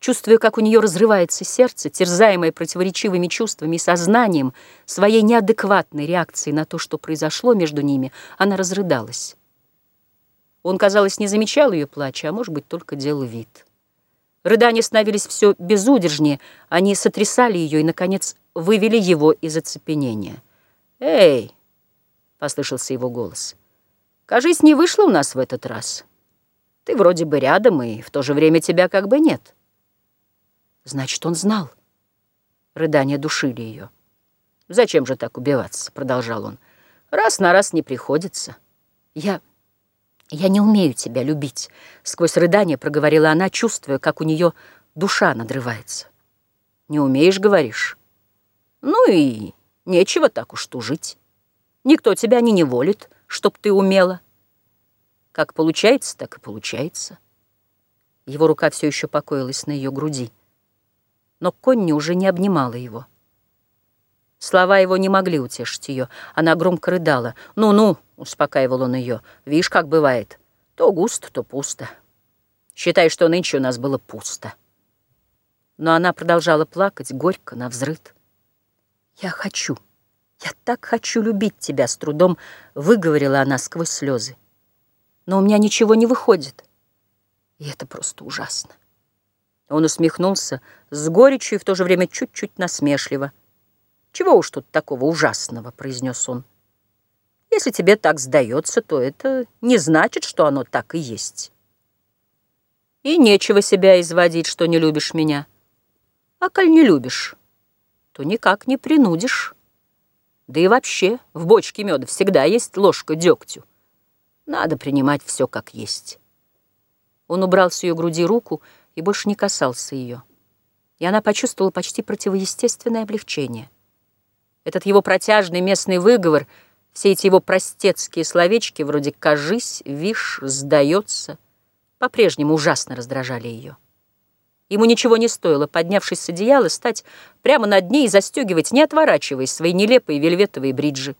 Чувствуя, как у нее разрывается сердце, терзаемое противоречивыми чувствами и сознанием своей неадекватной реакции на то, что произошло между ними, она разрыдалась. Он, казалось, не замечал ее плача, а, может быть, только делал вид. Рыдания становились все безудержнее, они сотрясали ее и, наконец, вывели его из оцепенения. «Эй!» — послышался его голос. «Кажись, не вышло у нас в этот раз. Ты вроде бы рядом, и в то же время тебя как бы нет». Значит, он знал. Рыдания душили ее. «Зачем же так убиваться?» — продолжал он. «Раз на раз не приходится. Я... я не умею тебя любить», — сквозь рыдание проговорила она, чувствуя, как у нее душа надрывается. «Не умеешь, говоришь? Ну и нечего так уж тужить. Никто тебя не неволит, чтоб ты умела. Как получается, так и получается». Его рука все еще покоилась на ее груди но Конни уже не обнимала его. Слова его не могли утешить ее. Она громко рыдала. «Ну-ну», — успокаивал он ее, — «видишь, как бывает. То густо, то пусто. Считай, что нынче у нас было пусто». Но она продолжала плакать, горько, навзрыд. «Я хочу, я так хочу любить тебя», — с трудом выговорила она сквозь слезы. «Но у меня ничего не выходит, и это просто ужасно». Он усмехнулся с горечью и в то же время чуть-чуть насмешливо. «Чего уж тут такого ужасного?» — произнес он. «Если тебе так сдается, то это не значит, что оно так и есть. И нечего себя изводить, что не любишь меня. А коль не любишь, то никак не принудишь. Да и вообще в бочке меда всегда есть ложка дегтю. Надо принимать все как есть». Он убрал с ее груди руку и больше не касался ее. И она почувствовала почти противоестественное облегчение. Этот его протяжный местный выговор, все эти его простецкие словечки, вроде «кажись», «вишь», «сдается», по-прежнему ужасно раздражали ее. Ему ничего не стоило, поднявшись с одеяла, стать прямо над ней и застегивать, не отворачиваясь, свои нелепые вельветовые бриджи.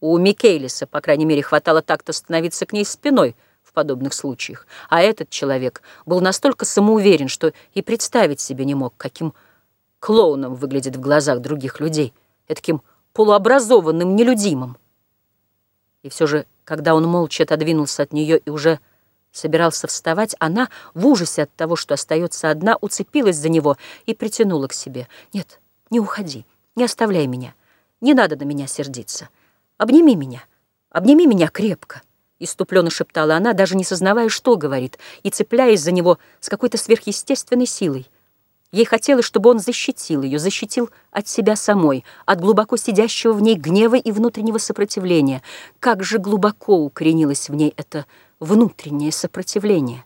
У Микейлиса, по крайней мере, хватало так-то становиться к ней спиной — подобных случаях. А этот человек был настолько самоуверен, что и представить себе не мог, каким клоуном выглядит в глазах других людей, таким полуобразованным нелюдимым. И все же, когда он молча отодвинулся от нее и уже собирался вставать, она, в ужасе от того, что остается одна, уцепилась за него и притянула к себе. «Нет, не уходи, не оставляй меня, не надо на меня сердиться. Обними меня, обними меня крепко». Иступленно шептала она, даже не сознавая, что говорит, и цепляясь за него с какой-то сверхъестественной силой. Ей хотелось, чтобы он защитил ее, защитил от себя самой, от глубоко сидящего в ней гнева и внутреннего сопротивления. Как же глубоко укоренилось в ней это внутреннее сопротивление.